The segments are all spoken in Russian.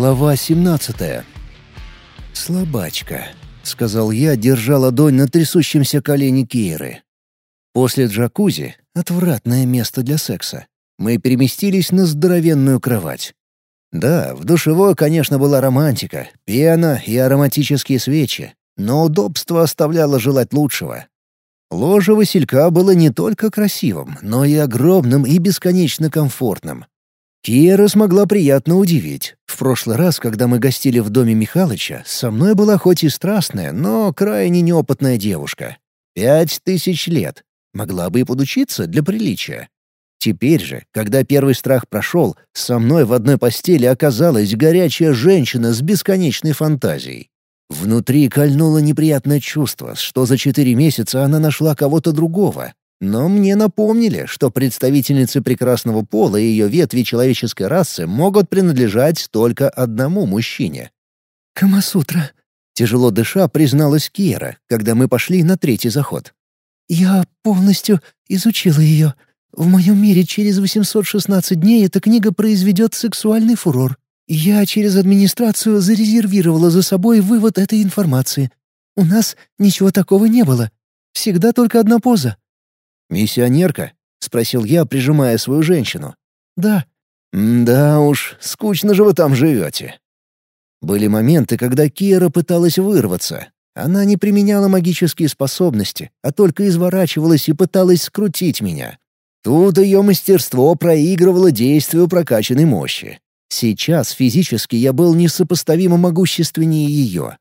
Глава 17 «Слабачка», — сказал я, держа ладонь на трясущемся колене Киры. После джакузи — отвратное место для секса. Мы переместились на здоровенную кровать. Да, в душевой, конечно, была романтика, пена и ароматические свечи, но удобство оставляло желать лучшего. Ложе Василька было не только красивым, но и огромным и бесконечно комфортным. Киера смогла приятно удивить. В прошлый раз, когда мы гостили в доме Михалыча, со мной была хоть и страстная, но крайне неопытная девушка. Пять тысяч лет. Могла бы и подучиться для приличия. Теперь же, когда первый страх прошел, со мной в одной постели оказалась горячая женщина с бесконечной фантазией. Внутри кольнуло неприятное чувство, что за четыре месяца она нашла кого-то другого, но мне напомнили, что представительницы прекрасного пола и ее ветви человеческой расы могут принадлежать только одному мужчине. «Камасутра», — тяжело дыша призналась Кира, когда мы пошли на третий заход. «Я полностью изучила ее. В моем мире через 816 дней эта книга произведет сексуальный фурор. Я через администрацию зарезервировала за собой вывод этой информации. У нас ничего такого не было. Всегда только одна поза. «Миссионерка?» — спросил я, прижимая свою женщину. «Да». «Да уж, скучно же вы там живете». Были моменты, когда Кира пыталась вырваться. Она не применяла магические способности, а только изворачивалась и пыталась скрутить меня. Тут ее мастерство проигрывало действию прокачанной мощи. Сейчас физически я был несопоставимо могущественнее ее.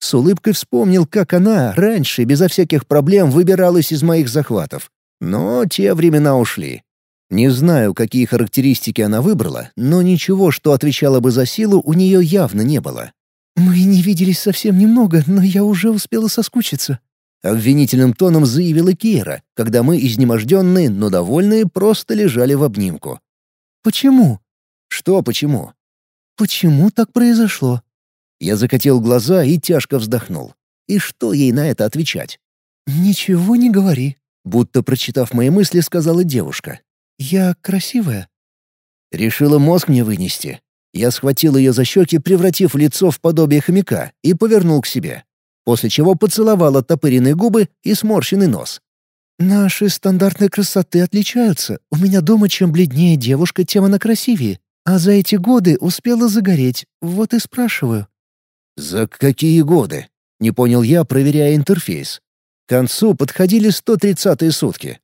С улыбкой вспомнил, как она раньше безо всяких проблем выбиралась из моих захватов. Но те времена ушли. Не знаю, какие характеристики она выбрала, но ничего, что отвечало бы за силу, у нее явно не было. «Мы не виделись совсем немного, но я уже успела соскучиться», — обвинительным тоном заявила Кира, когда мы, изнеможденные, но довольные, просто лежали в обнимку. «Почему?» «Что почему?» «Почему так произошло?» Я закатил глаза и тяжко вздохнул. И что ей на это отвечать? «Ничего не говори», Будто прочитав мои мысли, сказала девушка. «Я красивая?» Решила мозг мне вынести. Я схватил ее за щеки, превратив лицо в подобие хомяка, и повернул к себе. После чего поцеловал оттопыренные губы и сморщенный нос. «Наши стандартные красоты отличаются. У меня дома чем бледнее девушка, тем она красивее. А за эти годы успела загореть. Вот и спрашиваю». «За какие годы?» — не понял я, проверяя интерфейс. К концу подходили 130-е сутки.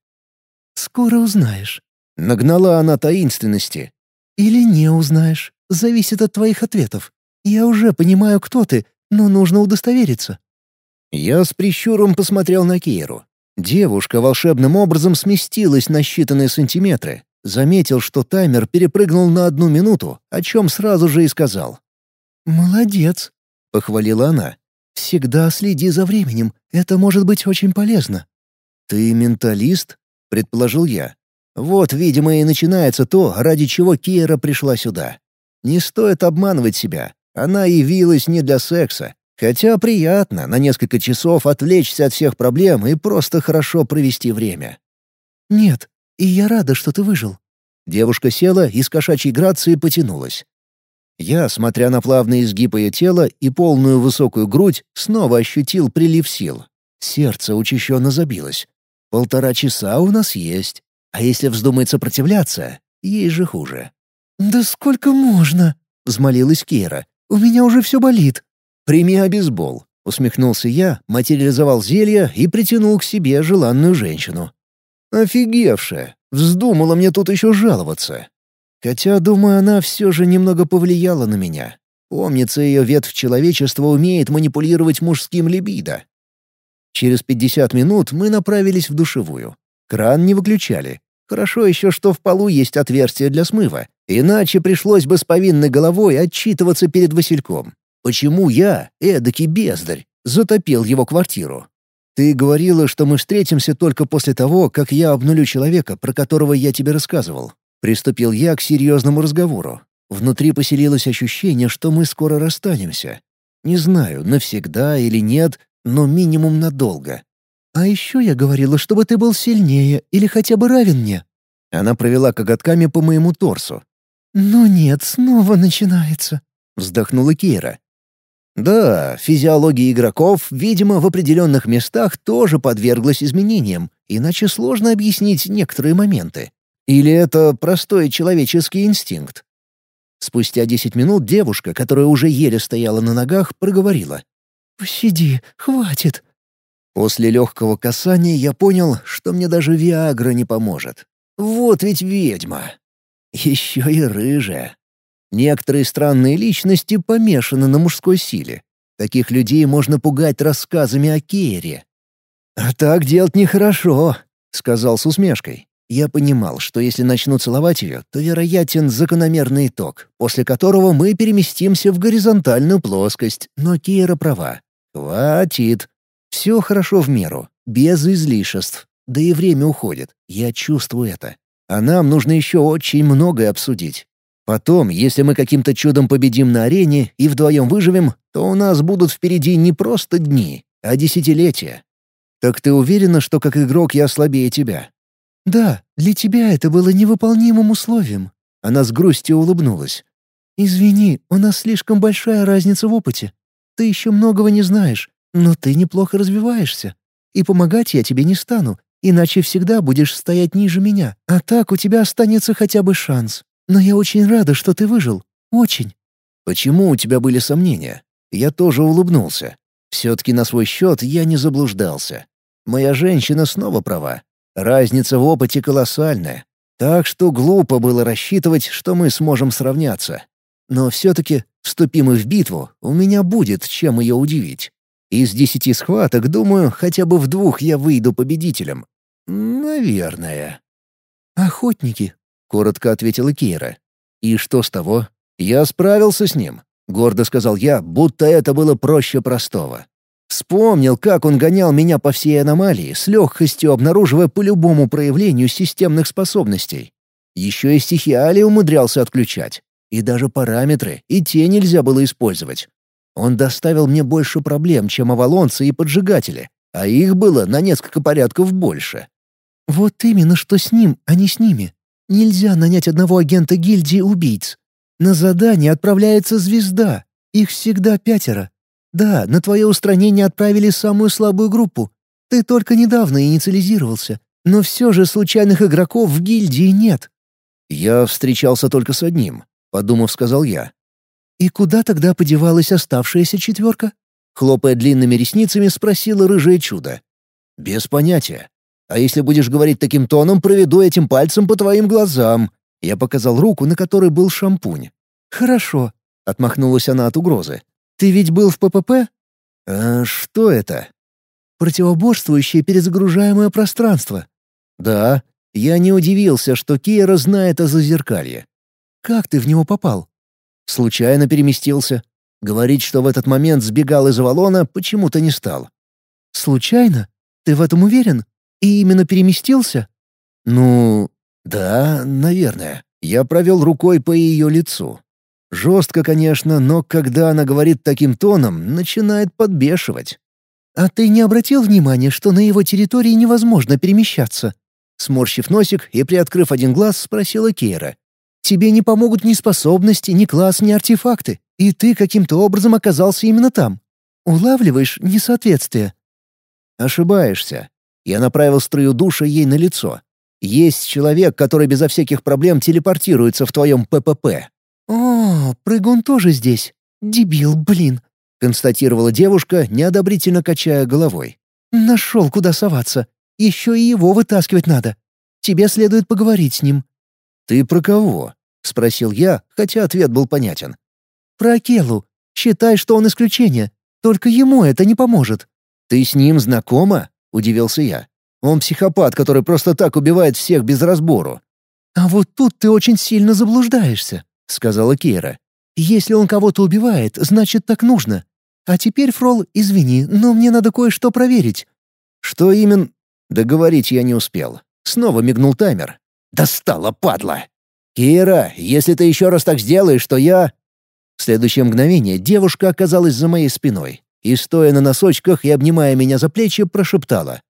«Скоро узнаешь». Нагнала она таинственности. «Или не узнаешь. Зависит от твоих ответов. Я уже понимаю, кто ты, но нужно удостовериться». Я с прищуром посмотрел на Кейру. Девушка волшебным образом сместилась на считанные сантиметры. Заметил, что таймер перепрыгнул на одну минуту, о чем сразу же и сказал. «Молодец», — похвалила она. Всегда следи за временем, это может быть очень полезно». «Ты менталист?» — предположил я. «Вот, видимо, и начинается то, ради чего Киера пришла сюда. Не стоит обманывать себя. Она явилась не для секса. Хотя приятно на несколько часов отвлечься от всех проблем и просто хорошо провести время». «Нет, и я рада, что ты выжил». Девушка села и с кошачьей грацией потянулась. Я, смотря на плавные изгибы ее тела и полную высокую грудь, снова ощутил прилив сил. Сердце учащенно забилось. Полтора часа у нас есть. А если вздумает сопротивляться, ей же хуже. «Да сколько можно?» — взмолилась Кира. «У меня уже все болит». «Прими обезбол», — усмехнулся я, материализовал зелье и притянул к себе желанную женщину. «Офигевшая! Вздумала мне тут еще жаловаться. Хотя, думаю, она все же немного повлияла на меня. Помнится, ее ветвь человечества умеет манипулировать мужским либидо. Через 50 минут мы направились в душевую. Кран не выключали. Хорошо еще, что в полу есть отверстие для смыва. Иначе пришлось бы с повинной головой отчитываться перед Васильком. Почему я, эдакий бездарь, затопил его квартиру? Ты говорила, что мы встретимся только после того, как я обнулю человека, про которого я тебе рассказывал. Приступил я к серьезному разговору. Внутри поселилось ощущение, что мы скоро расстанемся. Не знаю, навсегда или нет, но минимум надолго. «А еще я говорила, чтобы ты был сильнее или хотя бы равен мне». Она провела коготками по моему торсу. «Но нет, снова начинается». — вздохнула Кира. Да, физиология игроков, видимо, в определенных местах тоже подверглась изменениям, иначе сложно объяснить некоторые моменты. Или это простой человеческий инстинкт? Спустя десять минут девушка, которая уже еле стояла на ногах, проговорила. «Пощади, хватит». После легкого касания я понял, что мне даже Виагра не поможет. Вот ведь ведьма. Еще и рыжая. Некоторые странные личности помешаны на мужской силе. Таких людей можно пугать рассказами о Кейре. «А так делать нехорошо», — сказал с усмешкой. Я понимал, что если начну целовать ее, то вероятен закономерный итог, после которого мы переместимся в горизонтальную плоскость, но Кейра права. Хватит. Все хорошо в меру, без излишеств. Да и время уходит, я чувствую это. А нам нужно еще очень многое обсудить. Потом, если мы каким-то чудом победим на арене и вдвоем выживем, то у нас будут впереди не просто дни, а десятилетия. Так ты уверена, что как игрок я слабее тебя?» «Да, для тебя это было невыполнимым условием». Она с грустью улыбнулась. «Извини, у нас слишком большая разница в опыте. Ты еще многого не знаешь, но ты неплохо развиваешься. И помогать я тебе не стану, иначе всегда будешь стоять ниже меня. А так у тебя останется хотя бы шанс. Но я очень рада, что ты выжил. Очень». «Почему у тебя были сомнения?» Я тоже улыбнулся. Все-таки на свой счет я не заблуждался. Моя женщина снова права. Разница в опыте колоссальная. Так что глупо было рассчитывать, что мы сможем сравняться. Но все-таки, вступим мы в битву, у меня будет чем ее удивить. Из десяти схваток, думаю, хотя бы в двух я выйду победителем. Наверное. «Охотники», — коротко ответила Кира. «И что с того? Я справился с ним», — гордо сказал я, будто это было проще простого. Вспомнил, как он гонял меня по всей аномалии, с легкостью обнаруживая по любому проявлению системных способностей. Еще и стихиали умудрялся отключать. И даже параметры, и те нельзя было использовать. Он доставил мне больше проблем, чем авалонцы и поджигатели, а их было на несколько порядков больше. «Вот именно что с ним, а не с ними», Нельзя нанять одного агента гильдии убийц. На задание отправляется звезда. Их всегда пятеро. Да, на твое устранение отправили самую слабую группу. Ты только недавно инициализировался. Но все же случайных игроков в гильдии нет. Я встречался только с одним, подумав, сказал я. И куда тогда подевалась оставшаяся четверка? Хлопая длинными ресницами, спросила рыжее чудо. Без понятия. А если будешь говорить таким тоном, проведу этим пальцем по твоим глазам». Я показал руку, на которой был шампунь. «Хорошо», — отмахнулась она от угрозы. «Ты ведь был в ППП?» «А что это?» «Противоборствующее перезагружаемое пространство». «Да, я не удивился, что Киера знает о зазеркалье». «Как ты в него попал?» «Случайно переместился. Говорить, что в этот момент сбегал из Авалона, почему-то не стал». «Случайно? Ты в этом уверен?» И именно переместился? Ну, да, наверное. Я провел рукой по ее лицу. Жестко, конечно, но когда она говорит таким тоном, начинает подбешивать. «А ты не обратил внимания, что на его территории невозможно перемещаться?» Сморщив носик и приоткрыв один глаз, спросила Кейра. «Тебе не помогут ни способности, ни класс, ни артефакты, и ты каким-то образом оказался именно там. Улавливаешь несоответствие?» «Ошибаешься. Я направил струю душа ей на лицо. Есть человек, который безо всяких проблем телепортируется в твоем ППП. «О, прыгун тоже здесь. Дебил, блин», — констатировала девушка, неодобрительно качая головой. «Нашел, куда соваться. Еще и его вытаскивать надо. Тебе следует поговорить с ним». «Ты про кого?» — спросил я, хотя ответ был понятен. «Про Акелу. Считай, что он исключение. Только ему это не поможет». «Ты с ним знакома?» — удивился я. «Он психопат, который просто так убивает всех без разбору». «А вот тут ты очень сильно заблуждаешься», — сказала Кира. «Если он кого-то убивает, значит, так нужно. А теперь, Фрол, извини, но мне надо кое-что проверить». «Что именно?» Договорить я не успел. Снова мигнул таймер. «Достала, падла!» «Кира, если ты еще раз так сделаешь, то я...» В следующее мгновение девушка оказалась за моей спиной и, стоя на носочках и обнимая меня за плечи, прошептала.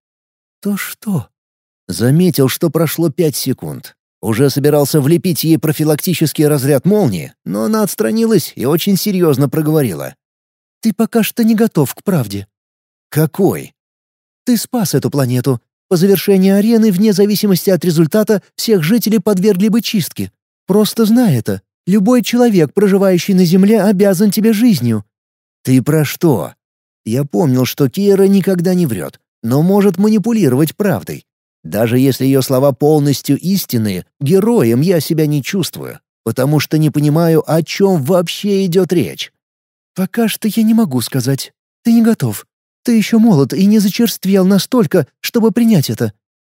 «То что?» Заметил, что прошло пять секунд. Уже собирался влепить ей профилактический разряд молнии, но она отстранилась и очень серьезно проговорила. «Ты пока что не готов к правде». «Какой?» «Ты спас эту планету. По завершении арены, вне зависимости от результата, всех жителей подвергли бы чистке. Просто знай это. Любой человек, проживающий на Земле, обязан тебе жизнью». «Ты про что?» Я помнил, что Кира никогда не врет, но может манипулировать правдой. Даже если ее слова полностью истинные, героем я себя не чувствую, потому что не понимаю, о чем вообще идет речь. «Пока что я не могу сказать. Ты не готов. Ты еще молод и не зачерствел настолько, чтобы принять это.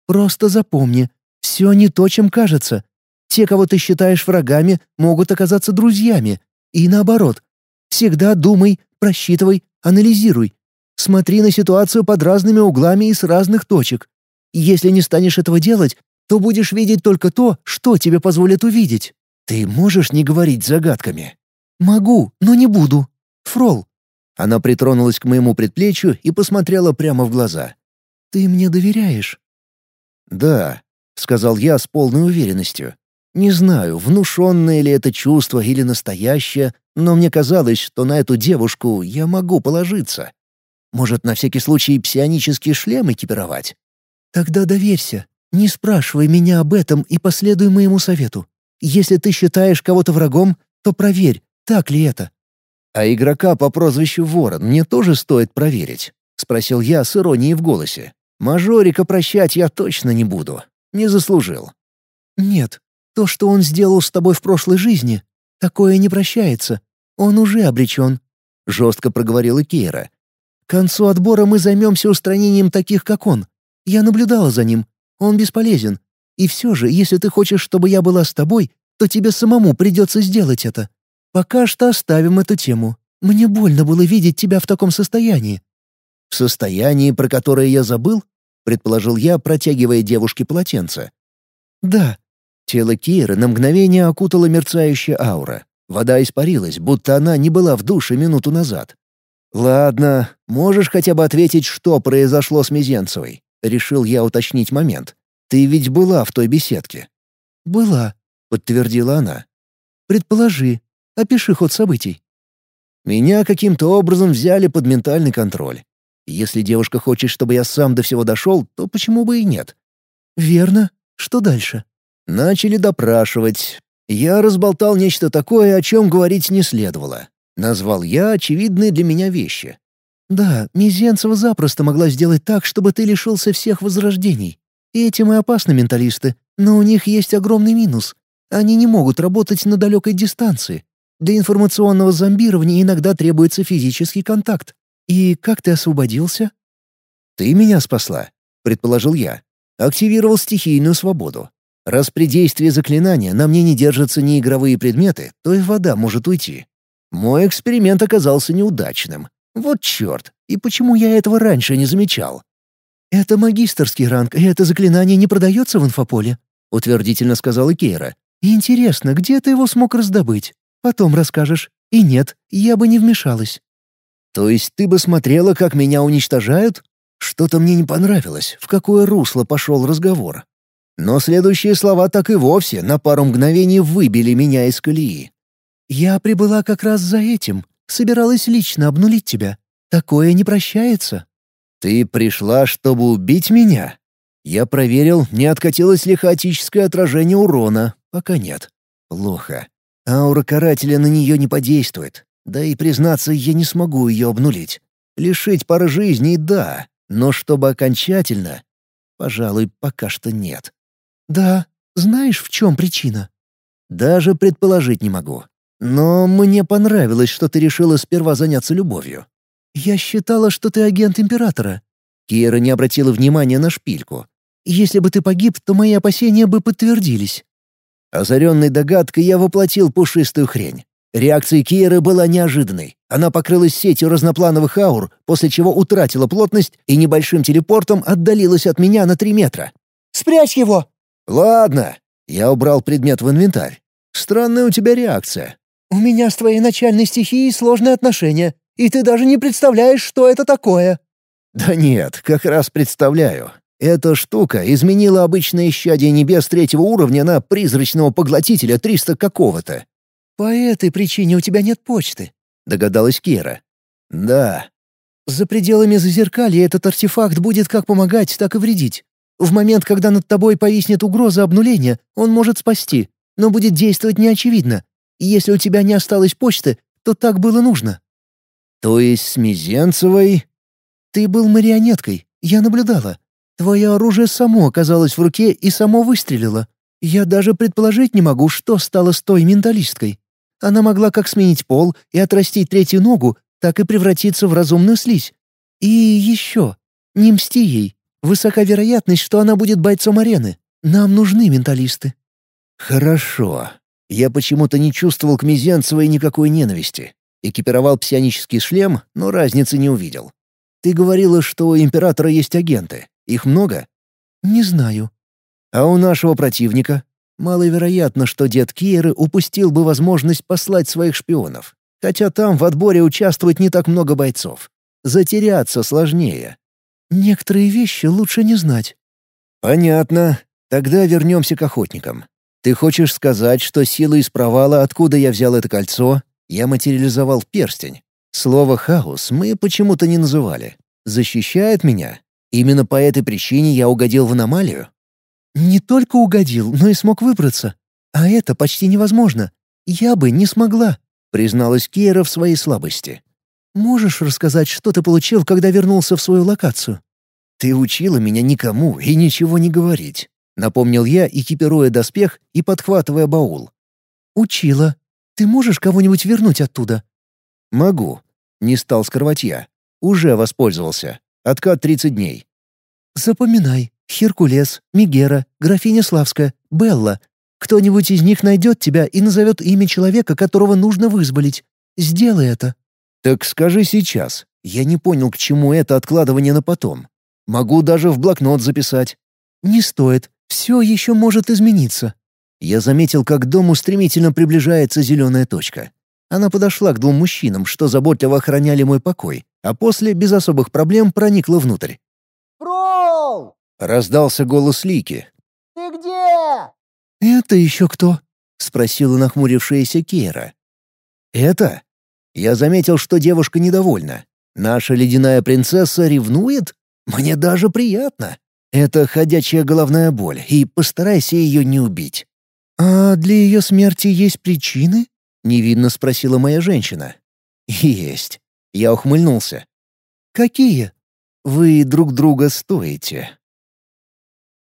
Просто запомни, все не то, чем кажется. Те, кого ты считаешь врагами, могут оказаться друзьями. И наоборот. Всегда думай, просчитывай, анализируй. Смотри на ситуацию под разными углами и с разных точек. Если не станешь этого делать, то будешь видеть только то, что тебе позволит увидеть. Ты можешь не говорить загадками? Могу, но не буду. Фрол. Она притронулась к моему предплечью и посмотрела прямо в глаза. Ты мне доверяешь? Да, сказал я с полной уверенностью. Не знаю, внушенное ли это чувство или настоящее, но мне казалось, что на эту девушку я могу положиться. Может, на всякий случай псионический шлем экипировать? Тогда доверься. Не спрашивай меня об этом и последуй моему совету. Если ты считаешь кого-то врагом, то проверь, так ли это. А игрока по прозвищу Ворон мне тоже стоит проверить, спросил я с иронией в голосе. Мажорика прощать я точно не буду. Не заслужил. Нет, то, что он сделал с тобой в прошлой жизни, такое не прощается. Он уже обречен, жестко проговорила Кейра. К концу отбора мы займемся устранением таких, как он. Я наблюдала за ним. Он бесполезен. И все же, если ты хочешь, чтобы я была с тобой, то тебе самому придется сделать это. Пока что оставим эту тему. Мне больно было видеть тебя в таком состоянии». «В состоянии, про которое я забыл?» — предположил я, протягивая девушке полотенце. «Да». Тело Киры на мгновение окутала мерцающая аура. Вода испарилась, будто она не была в душе минуту назад. «Ладно, можешь хотя бы ответить, что произошло с Мизенцевой?» Решил я уточнить момент. «Ты ведь была в той беседке?» «Была», — подтвердила она. «Предположи. Опиши ход событий». Меня каким-то образом взяли под ментальный контроль. Если девушка хочет, чтобы я сам до всего дошел, то почему бы и нет? «Верно. Что дальше?» Начали допрашивать. Я разболтал нечто такое, о чем говорить не следовало. Назвал я очевидные для меня вещи. Да, Мизенцева запросто могла сделать так, чтобы ты лишился всех возрождений. И этим и опасны менталисты. Но у них есть огромный минус. Они не могут работать на далекой дистанции. Для информационного зомбирования иногда требуется физический контакт. И как ты освободился? «Ты меня спасла», — предположил я. Активировал стихийную свободу. Раз при действии заклинания на мне не держатся ни игровые предметы, то и вода может уйти. Мой эксперимент оказался неудачным. Вот черт, и почему я этого раньше не замечал? «Это магистрский ранг, и это заклинание не продается в инфополе», — утвердительно сказала Кейра. «Интересно, где ты его смог раздобыть? Потом расскажешь. И нет, я бы не вмешалась». «То есть ты бы смотрела, как меня уничтожают?» Что-то мне не понравилось, в какое русло пошел разговор. Но следующие слова так и вовсе на пару мгновений выбили меня из колеи. «Я прибыла как раз за этим», Собиралась лично обнулить тебя. Такое не прощается». «Ты пришла, чтобы убить меня?» Я проверил, не откатилось ли хаотическое отражение урона. Пока нет. Плохо. Аура карателя на нее не подействует. Да и, признаться, я не смогу ее обнулить. Лишить пары жизней — да, но чтобы окончательно... Пожалуй, пока что нет. «Да, знаешь, в чем причина?» «Даже предположить не могу. Но мне понравилось, что ты решила сперва заняться любовью. Я считала, что ты агент Императора. Кира не обратила внимания на шпильку. Если бы ты погиб, то мои опасения бы подтвердились. Озаренной догадкой я воплотил пушистую хрень. Реакция Киры была неожиданной. Она покрылась сетью разноплановых аур, после чего утратила плотность и небольшим телепортом отдалилась от меня на три метра. «Спрячь его!» «Ладно». Я убрал предмет в инвентарь. «Странная у тебя реакция. «У меня с твоей начальной стихией сложные отношения, и ты даже не представляешь, что это такое». «Да нет, как раз представляю. Эта штука изменила обычное исчадие небес третьего уровня на призрачного поглотителя 300 какого-то. «По этой причине у тебя нет почты», — догадалась Кира. «Да». «За пределами зазеркалья этот артефакт будет как помогать, так и вредить. В момент, когда над тобой повиснет угроза обнуления, он может спасти, но будет действовать неочевидно. Если у тебя не осталось почты, то так было нужно». «То есть с Мизенцевой...» «Ты был марионеткой, я наблюдала. Твое оружие само оказалось в руке и само выстрелило. Я даже предположить не могу, что стало с той менталисткой. Она могла как сменить пол и отрастить третью ногу, так и превратиться в разумную слизь. И еще. Не мсти ей. Высока вероятность, что она будет бойцом арены. Нам нужны менталисты». «Хорошо. Я почему-то не чувствовал к Мизенцевой никакой ненависти. Экипировал псионический шлем, но разницы не увидел. Ты говорила, что у Императора есть агенты. Их много? Не знаю. А у нашего противника? Маловероятно, что дед Киеры упустил бы возможность послать своих шпионов. Хотя там в отборе участвует не так много бойцов. Затеряться сложнее. Некоторые вещи лучше не знать. Понятно. Тогда вернемся к охотникам. Ты хочешь сказать, что сила из провала, откуда я взял это кольцо, я материализовал перстень? Слово «хаос» мы почему-то не называли. Защищает меня? Именно по этой причине я угодил в аномалию? Не только угодил, но и смог выбраться. А это почти невозможно. Я бы не смогла, призналась Кира в своей слабости. Можешь рассказать, что ты получил, когда вернулся в свою локацию? Ты учила меня никому и ничего не говорить, напомнил я, экипируя доспех и подхватывая баул. Учила. Ты можешь кого-нибудь вернуть оттуда? Могу. Не стал скрывать я. Уже воспользовался. Откат 30 дней. Запоминай. Херкулес, Мигера, графиня Славская, Белла. Кто-нибудь из них найдет тебя и назовет имя человека, которого нужно вызволить. Сделай это». «Так скажи сейчас. Я не понял, к чему это откладывание на потом. Могу даже в блокнот записать». «Не стоит. Все еще может измениться». Я заметил, как к дому стремительно приближается зеленая точка. Она подошла к двум мужчинам, что заботливо охраняли мой покой, а после без особых проблем проникла внутрь. «Прол!» — раздался голос Лики. «Ты где?» «Это еще кто?» — спросила нахмурившаяся Кера. «Это?» Я заметил, что девушка недовольна. Наша ледяная принцесса ревнует? Мне даже приятно. Это ходячая головная боль, и постарайся ее не убить. «А для ее смерти есть причины?» — невинно спросила моя женщина. «Есть. Я ухмыльнулся. «Какие?» «Вы друг друга стоите».